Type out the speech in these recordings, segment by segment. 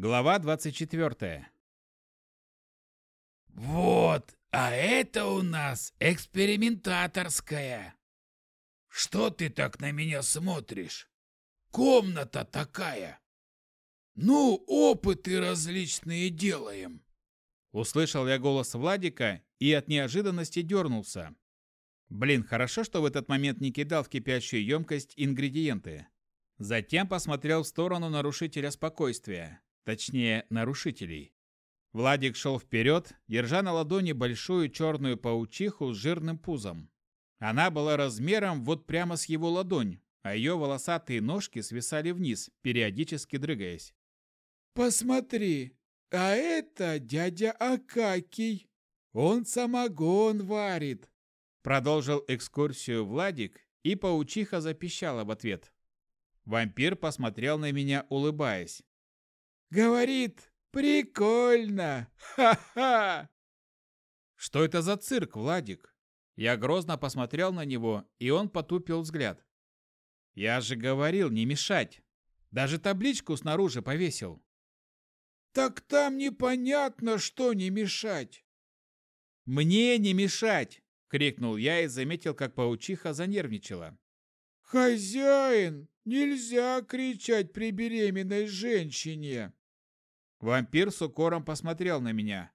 Глава 24. Вот, а это у нас экспериментаторская. Что ты так на меня смотришь? Комната такая. Ну, опыты различные делаем. Услышал я голос Владика и от неожиданности дернулся. Блин, хорошо, что в этот момент не кидал в кипящую емкость ингредиенты. Затем посмотрел в сторону нарушителя спокойствия, точнее, нарушителей. Владик шел вперед, держа на ладони большую черную паучиху с жирным пузом. Она была размером вот прямо с его ладонь, а ее волосатые ножки свисали вниз, периодически дрыгаясь. «Посмотри, а это дядя Акакий. Он самогон варит. Продолжил экскурсию Владик, и паучиха запищала в ответ. Вампир посмотрел на меня, улыбаясь. Говорит, прикольно. Ха-ха. Что это за цирк, Владик? Я грозно посмотрел на него, и он потупил взгляд. Я же говорил не мешать. Даже табличку снаружи повесил. Так там непонятно, что не мешать. Мне не мешать, крикнул я и заметил, как паучиха занервничала. Хозяин, нельзя кричать при беременной женщине. Вампир с укором посмотрел на меня.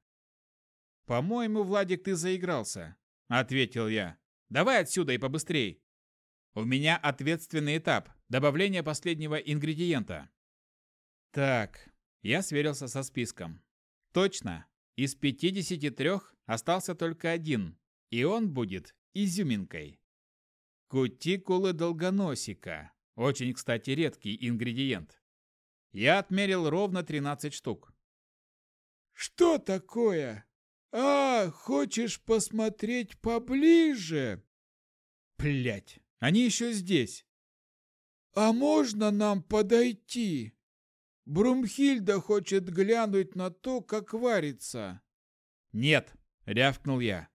По-моему, Владик, ты заигрался, ответил я. Давай отсюда и побыстрей. У меня ответственный этап добавление последнего ингредиента. Так, я сверился со списком. Точно, из 53 остался только один, и он будет изюминкой. Кутикулы долгоносика. Очень, кстати, редкий ингредиент. Я отмерил ровно 13 штук. «Что такое? А, хочешь посмотреть поближе?» Блять, они еще здесь. «А можно нам подойти?» Брумхильда хочет глянуть на то, как варится. Нет, рявкнул я.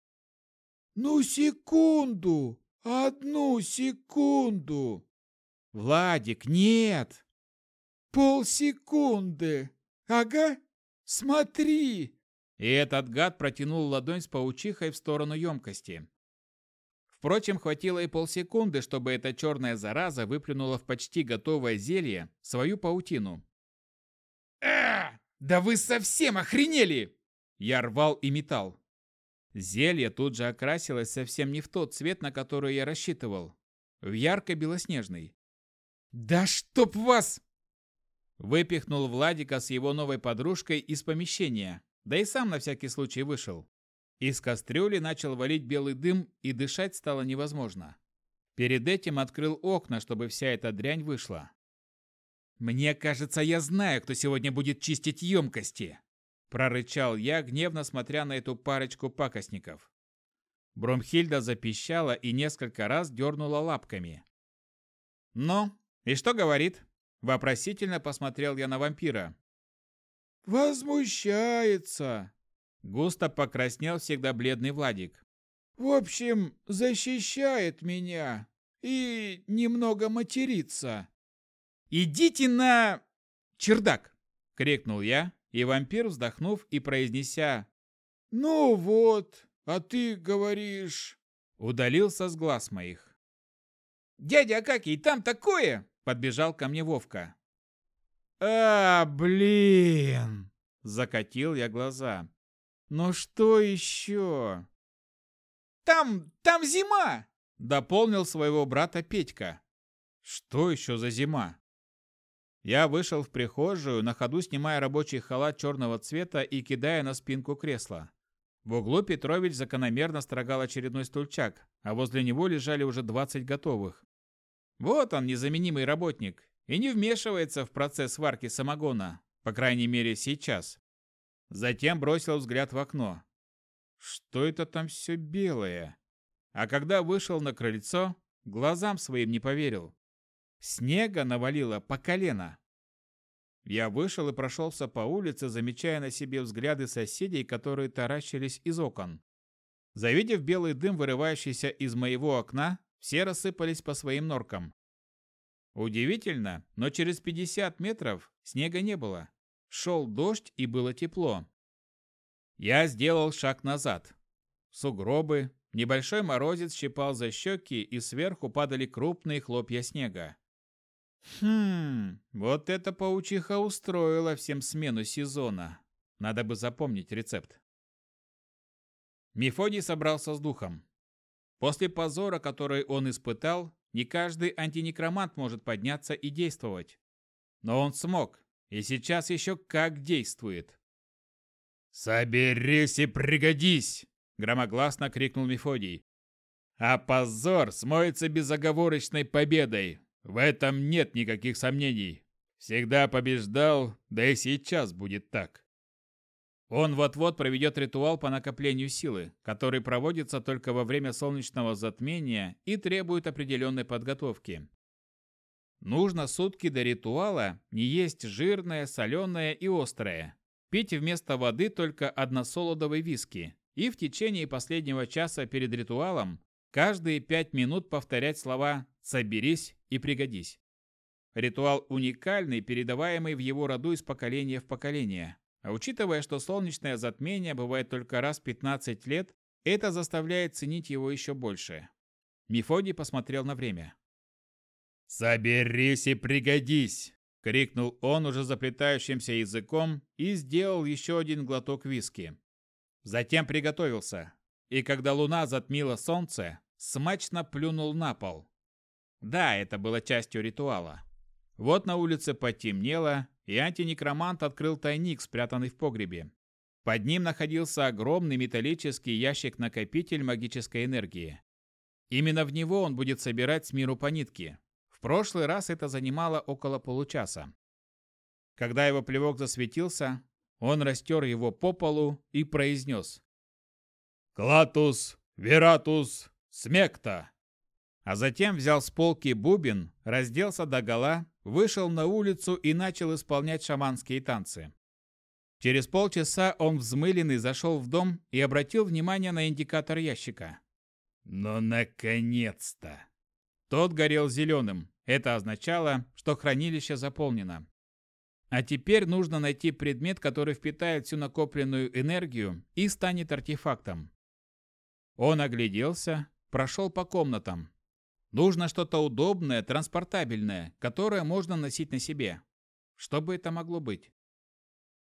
Ну секунду, одну секунду. Владик, нет. Полсекунды. Ага, смотри. И этот гад протянул ладонь с паучихой в сторону емкости. Впрочем, хватило и полсекунды, чтобы эта черная зараза выплюнула в почти готовое зелье свою паутину. А, да вы совсем охренели! Я рвал и метал. Зелье тут же окрасилось совсем не в тот цвет, на который я рассчитывал. В ярко-белоснежный. «Да чтоб вас!» Выпихнул Владика с его новой подружкой из помещения, да и сам на всякий случай вышел. Из кастрюли начал валить белый дым, и дышать стало невозможно. Перед этим открыл окна, чтобы вся эта дрянь вышла. «Мне кажется, я знаю, кто сегодня будет чистить емкости!» Прорычал я, гневно смотря на эту парочку пакостников. Бромхильда запищала и несколько раз дернула лапками. «Ну, и что говорит?» Вопросительно посмотрел я на вампира. «Возмущается!» Густо покраснел всегда бледный Владик. «В общем, защищает меня и немного матерится». «Идите на... чердак!» — крикнул я, и вампир, вздохнув и произнеся «Ну вот, а ты говоришь...» удалился с глаз моих. «Дядя Акакий, там такое!» — подбежал ко мне Вовка. «А, блин!» — закатил я глаза. «Ну что еще?» «Там, там зима!» — дополнил своего брата Петька. «Что еще за зима?» Я вышел в прихожую, на ходу снимая рабочий халат черного цвета и кидая на спинку кресла. В углу Петрович закономерно строгал очередной стульчак, а возле него лежали уже 20 готовых. Вот он, незаменимый работник, и не вмешивается в процесс варки самогона, по крайней мере сейчас. Затем бросил взгляд в окно. Что это там все белое? А когда вышел на крыльцо, глазам своим не поверил. Снега навалило по колено. Я вышел и прошелся по улице, замечая на себе взгляды соседей, которые таращились из окон. Завидев белый дым, вырывающийся из моего окна, все рассыпались по своим норкам. Удивительно, но через 50 метров снега не было, шел дождь и было тепло. Я сделал шаг назад. Сугробы, небольшой морозец щипал за щеки, и сверху падали крупные хлопья снега. Хм, вот эта паучиха устроила всем смену сезона. Надо бы запомнить рецепт. Мефодий собрался с духом. После позора, который он испытал, не каждый антинекромант может подняться и действовать. Но он смог, и сейчас еще как действует. «Соберись и пригодись!» – громогласно крикнул Мефодий. «А позор смоется безоговорочной победой. В этом нет никаких сомнений. Всегда побеждал, да и сейчас будет так». Он вот-вот проведет ритуал по накоплению силы, который проводится только во время солнечного затмения и требует определенной подготовки. Нужно сутки до ритуала не есть жирное, соленое и острое. Пить вместо воды только односолодовый виски. И в течение последнего часа перед ритуалом каждые пять минут повторять слова «соберись» и «пригодись». Ритуал уникальный, передаваемый в его роду из поколения в поколение. А учитывая, что солнечное затмение бывает только раз в 15 лет, это заставляет ценить его еще больше. Мефодий посмотрел на время. «Соберись и пригодись!» — крикнул он уже заплетающимся языком и сделал еще один глоток виски. Затем приготовился, и когда луна затмила солнце, смачно плюнул на пол. Да, это было частью ритуала. Вот на улице потемнело, и антинекромант открыл тайник, спрятанный в погребе. Под ним находился огромный металлический ящик-накопитель магической энергии. Именно в него он будет собирать с миру по нитке, прошлый раз это занимало около получаса. Когда его плевок засветился, он растер его по полу и произнес «Клатус, Вератус, Смекта!» А затем взял с полки бубен, разделся догола, вышел на улицу и начал исполнять шаманские танцы. Через полчаса он взмыленный зашел в дом и обратил внимание на индикатор ящика. «Ну, наконец-то!» Тот горел зеленым, это означало, что хранилище заполнено. А теперь нужно найти предмет, который впитает всю накопленную энергию и станет артефактом. Он огляделся, прошел по комнатам. Нужно что-то удобное, транспортабельное, которое можно носить на себе. Что бы это могло быть?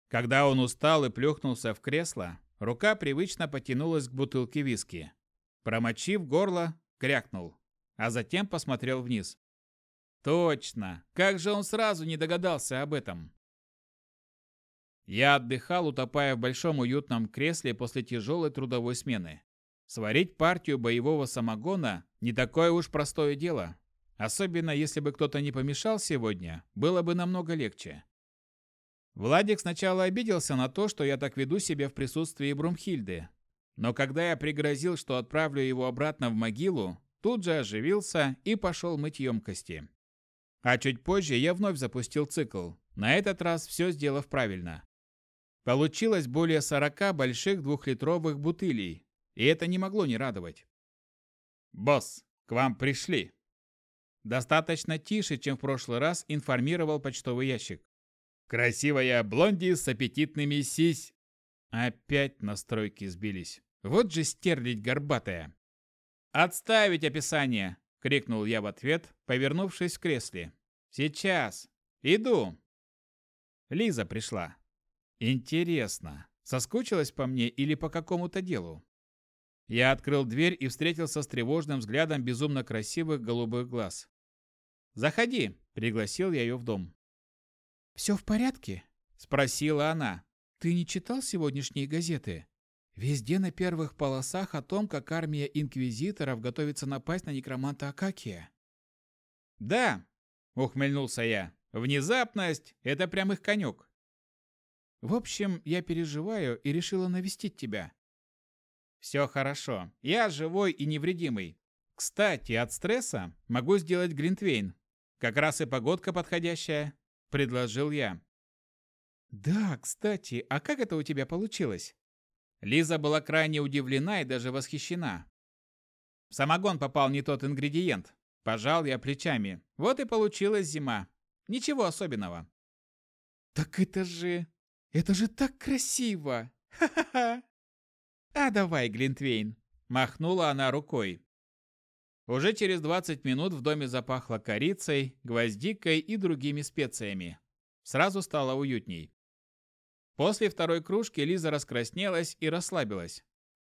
Когда он устал и плюхнулся в кресло, рука привычно потянулась к бутылке виски. Промочив горло, крякнул, а затем посмотрел вниз. Точно! Как же он сразу не догадался об этом? Я отдыхал, утопая в большом уютном кресле после тяжелой трудовой смены. Сварить партию боевого самогона не такое уж простое дело. Особенно если бы кто-то не помешал сегодня, было бы намного легче. Владик сначала обиделся на то, что я так веду себя в присутствии Брумхильды. Но когда я пригрозил, что отправлю его обратно в могилу, тут же оживился и пошел мыть емкости. А чуть позже я вновь запустил цикл, на этот раз все сделав правильно. Получилось более 40 больших двухлитровых бутылей, и это не могло не радовать. «Босс, к вам пришли!» Достаточно тише, чем в прошлый раз, информировал почтовый ящик. «Красивая блонди с аппетитными сись!» Опять настройки сбились. Вот же стерлить горбатая. «Отставить описание!» — крикнул я в ответ, повернувшись в кресле. «Сейчас! Иду!» Лиза пришла. «Интересно, соскучилась по мне или по какому-то делу?» Я открыл дверь и встретился с тревожным взглядом безумно красивых голубых глаз. «Заходи!» – пригласил я ее в дом. «Все в порядке?» – спросила она. «Ты не читал сегодняшние газеты? Везде на первых полосах о том, как армия инквизиторов готовится напасть на некроманта Акакия. «Да», — ухмыльнулся я, — «внезапность — это прям их конек». «В общем, я переживаю и решила навестить тебя». «Все хорошо. Я живой и невредимый. Кстати, от стресса могу сделать глинтвейн. Как раз и погодка подходящая», — предложил я. «Да, кстати, а как это у тебя получилось?» Лиза была крайне удивлена и даже восхищена. В самогон попал не тот ингредиент. Пожал я плечами. Вот и получилась зима. Ничего особенного. Так это же... Это же так красиво! Ха-ха-ха! А давай, Глинтвейн!» Махнула она рукой. Уже через 20 минут в доме запахло корицей, гвоздикой и другими специями. Сразу стало уютней. После второй кружки Лиза раскраснелась и расслабилась.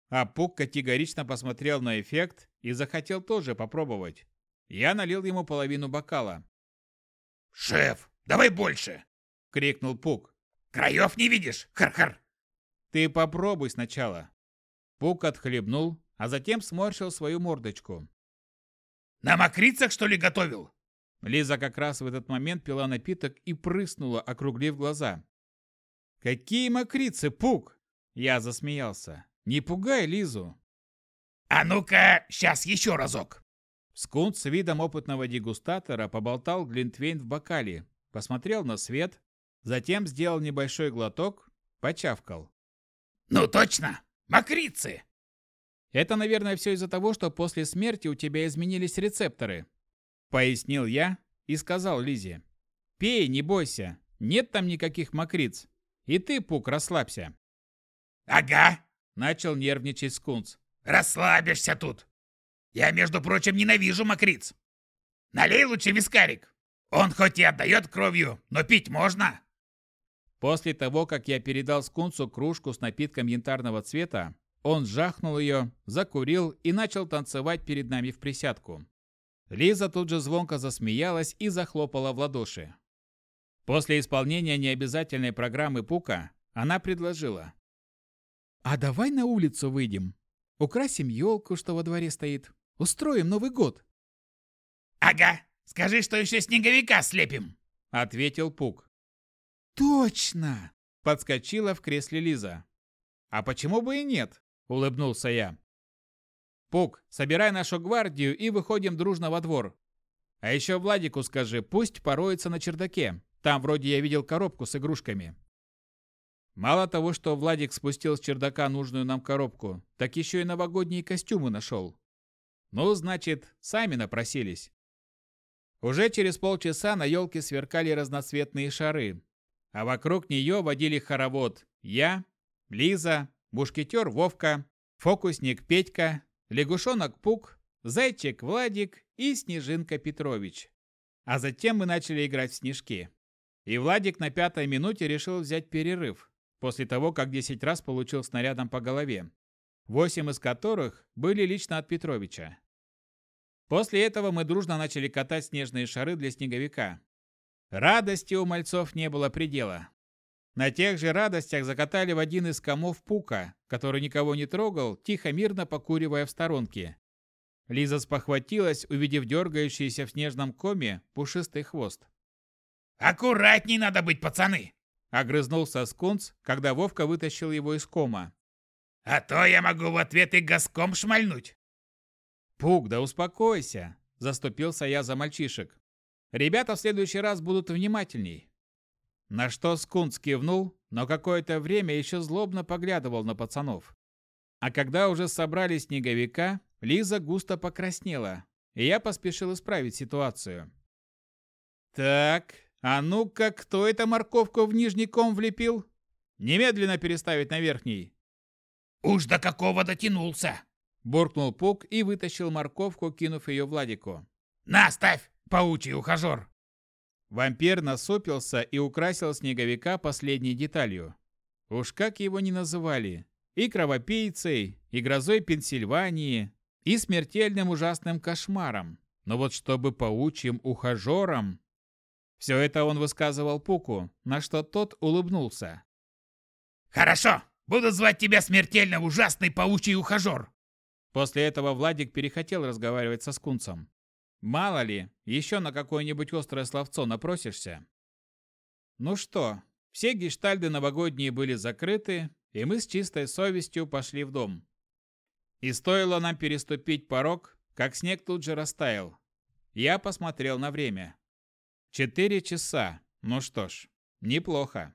А Пук категорично посмотрел на эффект и захотел тоже попробовать. Я налил ему половину бокала. «Шеф, давай больше!» — крикнул Пук. «Краев не видишь? Хар-хар!» «Ты попробуй сначала!» Пук отхлебнул, а затем сморщил свою мордочку. «На мокрицах, что ли, готовил?» Лиза как раз в этот момент пила напиток и прыснула, округлив глаза. «Какие мокрицы, Пук!» Я засмеялся. «Не пугай Лизу!» «А ну-ка, сейчас еще разок!» Скунт с видом опытного дегустатора поболтал глинтвейн в бокале, посмотрел на свет, затем сделал небольшой глоток, почавкал. «Ну точно! Мокрицы!» Это, наверное, все из-за того, что после смерти у тебя изменились рецепторы. Пояснил я и сказал Лизе. Пей, не бойся, нет там никаких мокриц. И ты, Пук, расслабься. Ага, начал нервничать Скунс. Расслабишься тут. Я, между прочим, ненавижу мокриц. Налей лучше вискарик. Он хоть и отдает кровью, но пить можно. После того, как я передал Скунсу кружку с напитком янтарного цвета, он жахнул ее, закурил и начал танцевать перед нами в присядку. Лиза тут же звонко засмеялась и захлопала в ладоши. После исполнения необязательной программы Пука она предложила. «А давай на улицу выйдем. Украсим елку, что во дворе стоит. Устроим Новый год». «Ага, скажи, что еще снеговика слепим», — ответил Пук. «Точно!» — подскочила в кресле Лиза. «А почему бы и нет?» – улыбнулся я. «Пук, собирай нашу гвардию и выходим дружно во двор. А еще Владику скажи, пусть пороется на чердаке. Там вроде я видел коробку с игрушками». Мало того, что Владик спустил с чердака нужную нам коробку, так еще и новогодние костюмы нашел. Ну, значит, сами напросились. Уже через полчаса на елке сверкали разноцветные шары, а вокруг нее водили хоровод я, Лиза, мушкетер Вовка, фокусник Петька, лягушонок Пук, зайчик Владик и снежинка Петрович. А затем мы начали играть в снежки. И Владик на пятой минуте решил взять перерыв, после того, как 10 раз получил снарядом по голове, восемь из которых были лично от Петровича. После этого мы дружно начали катать снежные шары для снеговика. Радости у мальцов не было предела. На тех же радостях закатали в один из комов Пука, который никого не трогал, тихо-мирно покуривая в сторонке. Лиза спохватилась, увидев дергающийся в снежном коме пушистый хвост. «Аккуратней надо быть, пацаны!» — огрызнулся Скунс, когда Вовка вытащил его из кома. «А то я могу в ответ и газком шмальнуть!» «Пук, да успокойся!» — заступился я за мальчишек. «Ребята в следующий раз будут внимательней. На что Скунс кивнул, но какое-то время еще злобно поглядывал на пацанов. А когда уже собрали снеговика, Лиза густо покраснела, и я поспешил исправить ситуацию. «Так, а ну-ка, кто это морковку в нижний ком влепил? Немедленно переставить на верхний!» «Уж до какого дотянулся!» Буркнул Пук и вытащил морковку, кинув ее Владику. «На, ставь, паучий ухажер!» Вампир насупился и украсил снеговика последней деталью. Уж как его ни называли. И кровопийцей, и грозой Пенсильвании, и смертельным ужасным кошмаром. Но вот чтобы паучьим ухажером... Все это он высказывал Пуку, на что тот улыбнулся. «Хорошо, буду звать тебя смертельно ужасный паучий ухажер!» После этого Владик перехотел разговаривать со скунцем. Мало ли, еще на какое-нибудь острое словцо напросишься. Ну что, все гештальды новогодние были закрыты, и мы с чистой совестью пошли в дом. И стоило нам переступить порог, как снег тут же растаял. Я посмотрел на время. Четыре часа. Ну что ж, неплохо.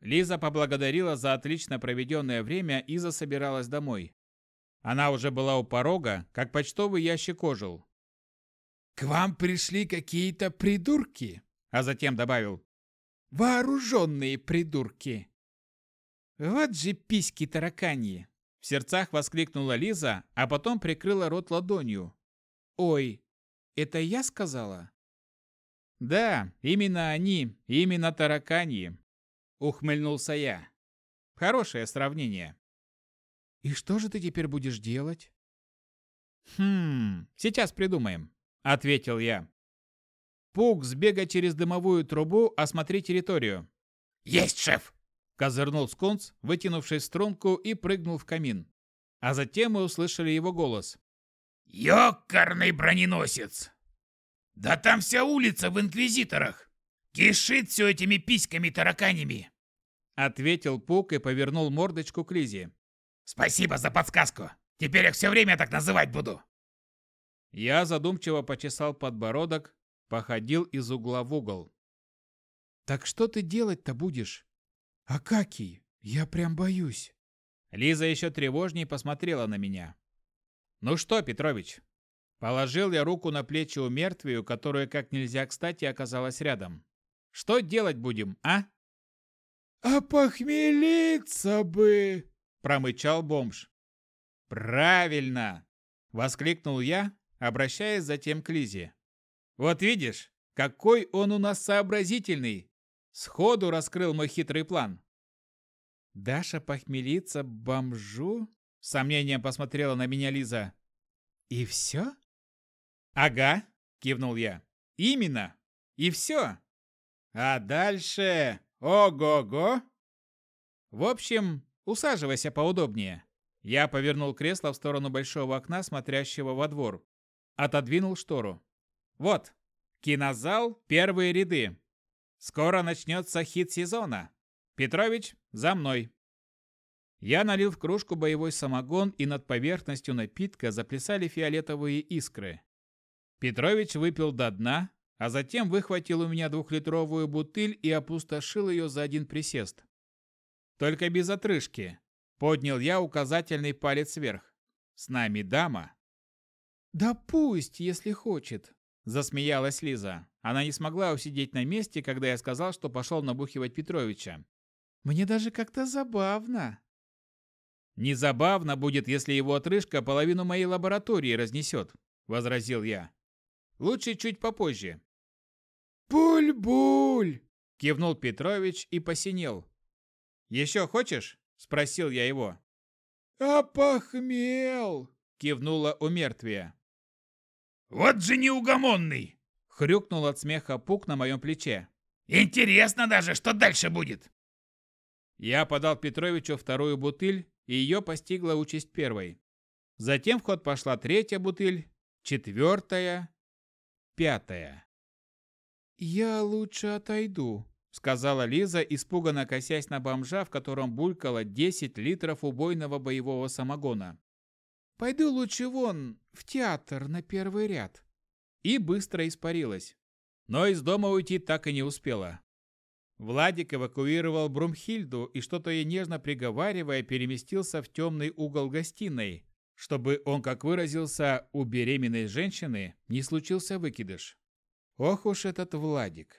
Лиза поблагодарила за отлично проведенное время и засобиралась домой. Она уже была у порога, как почтовый ящик ожил. «К вам пришли какие-то придурки!» А затем добавил. Вооруженные придурки! Вот же письки тараканьи! В сердцах воскликнула Лиза, а потом прикрыла рот ладонью. Ой, это я сказала? Да, именно они, именно тараканьи. Ухмыльнулся я. Хорошее сравнение. И что же ты теперь будешь делать? Хм, сейчас придумаем, ответил я. Пук, сбегай через дымовую трубу, осмотри территорию. Есть, шеф! Козырнул скунс, вытянувшись в струнку и прыгнул в камин. А затем мы услышали его голос. «Ёкарный броненосец! Да там вся улица в инквизиторах! Кишит все этими письками-тараканями!» Ответил Пук и повернул мордочку к Лизе. «Спасибо за подсказку! Теперь их все время так называть буду!» Я задумчиво почесал подбородок, походил из угла в угол. «Так что ты делать-то будешь?» «Акакий, я прям боюсь!» Лиза еще тревожнее посмотрела на меня. «Ну что, Петрович?» Положил я руку на плечи у мертвию, которая как нельзя кстати оказалась рядом. «Что делать будем, а?» «А похмелиться бы!» – промычал бомж. «Правильно!» – воскликнул я, обращаясь затем к Лизе. «Вот видишь, какой он у нас сообразительный! Сходу раскрыл мой хитрый план!» Даша похмелиться бомжу? Сомнением посмотрела на меня Лиза. И все? Ага, кивнул я. Именно. И все. А дальше... Ого-го! В общем, усаживайся поудобнее. Я повернул кресло в сторону большого окна, смотрящего во двор. Отодвинул штору. Вот, кинозал, первые ряды. Скоро начнется хит сезона. Петрович, за мной!» Я налил в кружку боевой самогон, и над поверхностью напитка заплясали фиолетовые искры. Петрович выпил до дна, а затем выхватил у меня двухлитровую бутыль и опустошил ее за один присест. Только без отрыжки. Поднял я указательный палец вверх. С нами дама. «Да пусть, если хочет», – засмеялась Лиза. Она не смогла усидеть на месте, когда я сказал, что пошел набухивать Петровича. Мне даже как-то забавно. Не забавно будет, если его отрыжка половину моей лаборатории разнесет, возразил я. Лучше чуть попозже. Буль-буль! кивнул Петрович и посинел. Еще хочешь? спросил я его. «Опохмел!» – кивнула у мертвия. «Вот же неугомонный!» – хрюкнул от смеха Пук на моем плече. «Интересно даже, что дальше будет!» Я подал Петровичу вторую бутыль, и ее постигла участь первой. Затем в ход пошла третья бутыль, четвертая, пятая. «Я лучше отойду», — сказала Лиза, испуганно косясь на бомжа, в котором булькало 10 литров убойного боевого самогона. «Пойду лучше вон, в театр на первый ряд». И быстро испарилась. Но из дома уйти так и не успела. Владик эвакуировал Брумхильду и что-то ей нежно приговаривая, переместился в темный угол гостиной, чтобы он, как выразился, у беременной женщины не случился выкидыш. Ох уж этот Владик.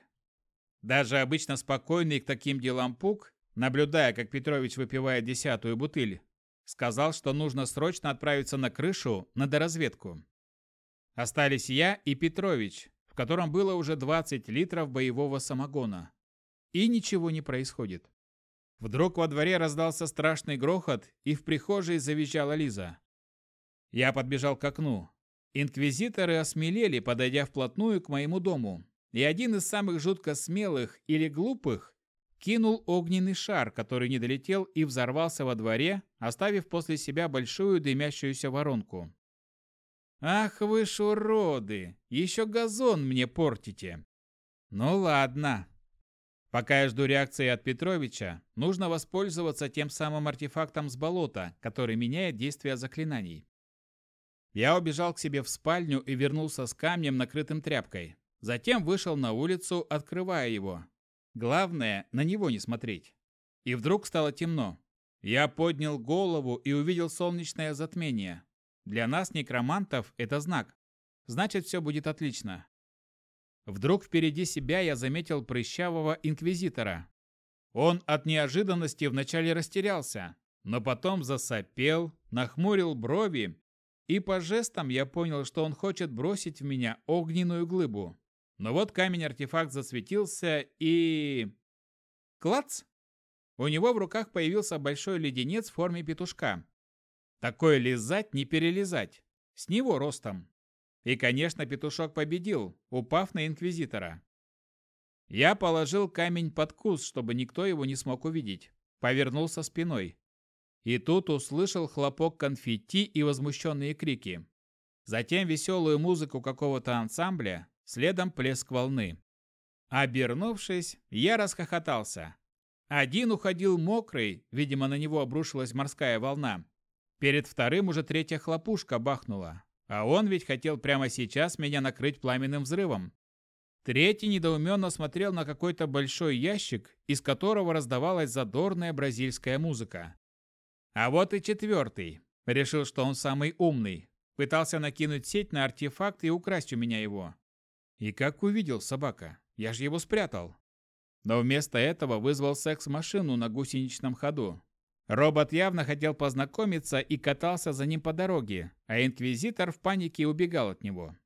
Даже обычно спокойный к таким делам Пук, наблюдая, как Петрович выпивает десятую бутыль, сказал, что нужно срочно отправиться на крышу на доразведку. Остались я и Петрович, в котором было уже 20 литров боевого самогона. И ничего не происходит. Вдруг во дворе раздался страшный грохот, и в прихожей завизжала Лиза. Я подбежал к окну. Инквизиторы осмелели, подойдя вплотную к моему дому, и один из самых жутко смелых или глупых кинул огненный шар, который не долетел и взорвался во дворе, оставив после себя большую дымящуюся воронку. «Ах вы ж уроды! Еще газон мне портите!» «Ну ладно, Пока я жду реакции от Петровича, нужно воспользоваться тем самым артефактом с болота, который меняет действие заклинаний. Я убежал к себе в спальню и вернулся с камнем, накрытым тряпкой. Затем вышел на улицу, открывая его. Главное, на него не смотреть. И вдруг стало темно. Я поднял голову и увидел солнечное затмение. Для нас, некромантов, это знак. Значит, все будет отлично. Вдруг впереди себя я заметил прыщавого инквизитора. Он от неожиданности вначале растерялся, но потом засопел, нахмурил брови, и по жестам я понял, что он хочет бросить в меня огненную глыбу. Но вот камень-артефакт засветился и... Клац! У него в руках появился большой леденец в форме петушка. Такое лизать не перелизать. С него ростом. И, конечно, петушок победил, упав на инквизитора. Я положил камень под куст, чтобы никто его не смог увидеть. Повернулся спиной. И тут услышал хлопок конфетти и возмущенные крики. Затем веселую музыку какого-то ансамбля, следом плеск волны. Обернувшись, я расхохотался. Один уходил мокрый, видимо, на него обрушилась морская волна. Перед вторым уже третья хлопушка бахнула. А он ведь хотел прямо сейчас меня накрыть пламенным взрывом. Третий недоуменно смотрел на какой-то большой ящик, из которого раздавалась задорная бразильская музыка. А вот и четвертый. Решил, что он самый умный. Пытался накинуть сеть на артефакт и украсть у меня его. И как увидел собака? Я же его спрятал. Но вместо этого вызвал секс-машину на гусеничном ходу. Робот явно хотел познакомиться и катался за ним по дороге, а инквизитор в панике убегал от него.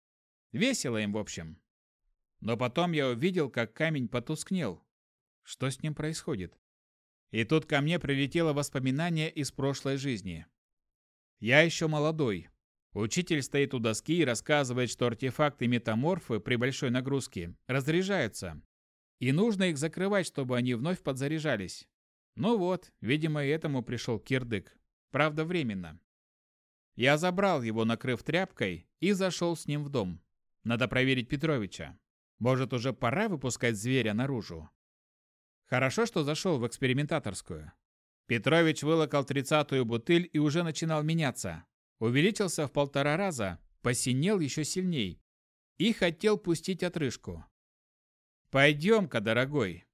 Весело им, в общем. Но потом я увидел, как камень потускнел. Что с ним происходит? И тут ко мне прилетело воспоминание из прошлой жизни. Я еще молодой. Учитель стоит у доски и рассказывает, что артефакты метаморфы при большой нагрузке разряжаются. И нужно их закрывать, чтобы они вновь подзаряжались. Ну вот, видимо, и этому пришел кирдык. Правда, временно. Я забрал его, накрыв тряпкой, и зашел с ним в дом. Надо проверить Петровича. Может, уже пора выпускать зверя наружу? Хорошо, что зашел в экспериментаторскую. Петрович вылокал тридцатую бутыль и уже начинал меняться. Увеличился в полтора раза, посинел еще сильней. И хотел пустить отрыжку. «Пойдем-ка, дорогой».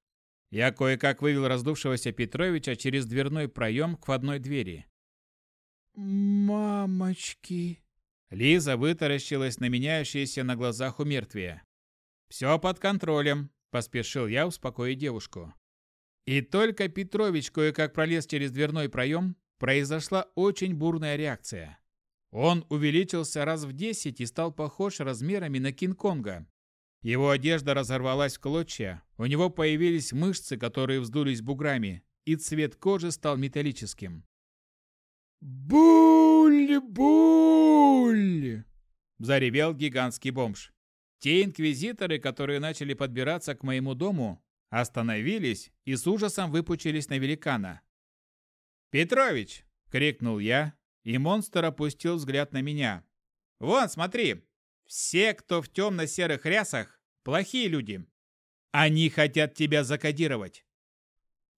Я кое-как вывел раздувшегося Петровича через дверной проем к входной двери. «Мамочки!» Лиза вытаращилась на меняющееся на глазах у мертвия. «Все под контролем», – поспешил я успокоить девушку. И только Петрович кое-как пролез через дверной проем, произошла очень бурная реакция. Он увеличился раз в десять и стал похож размерами на Кинг-Конга. Его одежда разорвалась в клочья, у него появились мышцы, которые вздулись буграми, и цвет кожи стал металлическим. «Буль-буль!» – заревел гигантский бомж. Те инквизиторы, которые начали подбираться к моему дому, остановились и с ужасом выпучились на великана. «Петрович!» — крикнул я, и монстр опустил взгляд на меня. «Вон, смотри! Все, кто в темно-серых рясах, плохие люди. Они хотят тебя закодировать!»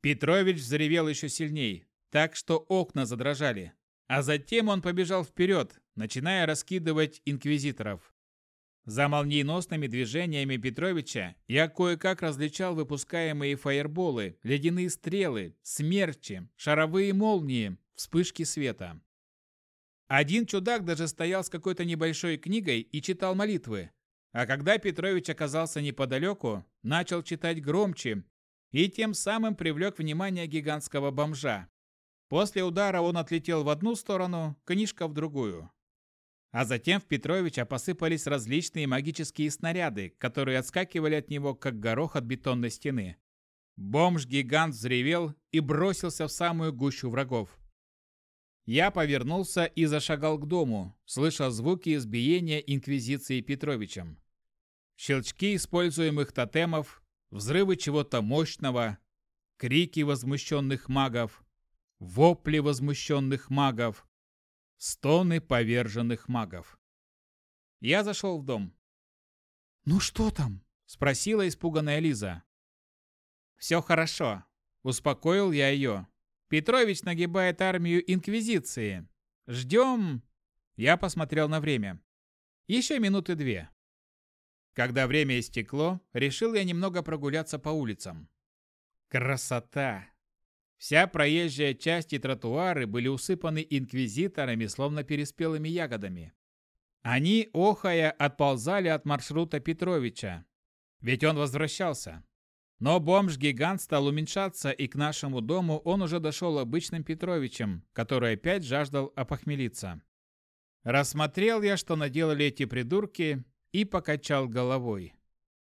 Петрович взревел еще сильней, так что окна задрожали. А затем он побежал вперед, начиная раскидывать инквизиторов. За молниеносными движениями Петровича я кое-как различал выпускаемые фаерболы, ледяные стрелы, смерчи, шаровые молнии, вспышки света. Один чудак даже стоял с какой-то небольшой книгой и читал молитвы. А когда Петрович оказался неподалеку, начал читать громче и тем самым привлек внимание гигантского бомжа. После удара он отлетел в одну сторону, книжка в другую. А затем в Петровича посыпались различные магические снаряды, которые отскакивали от него, как горох от бетонной стены. Бомж-гигант взревел и бросился в самую гущу врагов. Я повернулся и зашагал к дому, слыша звуки избиения Инквизиции Петровичем. Щелчки используемых тотемов, взрывы чего-то мощного, крики возмущенных магов, вопли возмущенных магов, Стоны поверженных магов. Я зашел в дом. «Ну что там?» – спросила испуганная Лиза. «Все хорошо», – успокоил я ее. «Петрович нагибает армию Инквизиции. Ждем...» Я посмотрел на время. Еще минуты две. Когда время истекло, решил я немного прогуляться по улицам. Красота! Вся проезжая часть и тротуары были усыпаны инквизиторами, словно переспелыми ягодами. Они, охая, отползали от маршрута Петровича. Ведь он возвращался. Но бомж-гигант стал уменьшаться, и к нашему дому он уже дошел обычным Петровичем, который опять жаждал опохмелиться. Рассмотрел я, что наделали эти придурки, и покачал головой.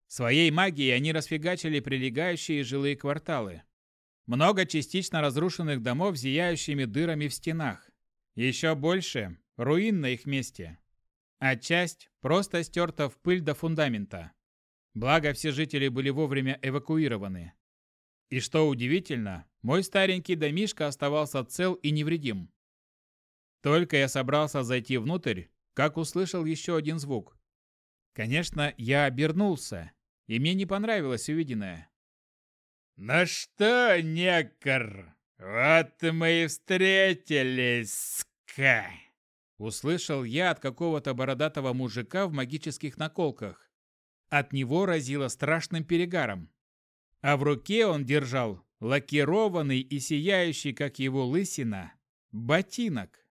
Своей магией они расфигачили прилегающие жилые кварталы. Много частично разрушенных домов зияющими дырами в стенах. Еще больше – руин на их месте. А часть просто стерта в пыль до фундамента. Благо, все жители были вовремя эвакуированы. И что удивительно, мой старенький домишко оставался цел и невредим. Только я собрался зайти внутрь, как услышал еще один звук. Конечно, я обернулся, и мне не понравилось увиденное. «Ну что, некор, вот мы и встретились, ска!» Услышал я от какого-то бородатого мужика в магических наколках. От него разило страшным перегаром. А в руке он держал лакированный и сияющий, как его лысина, ботинок.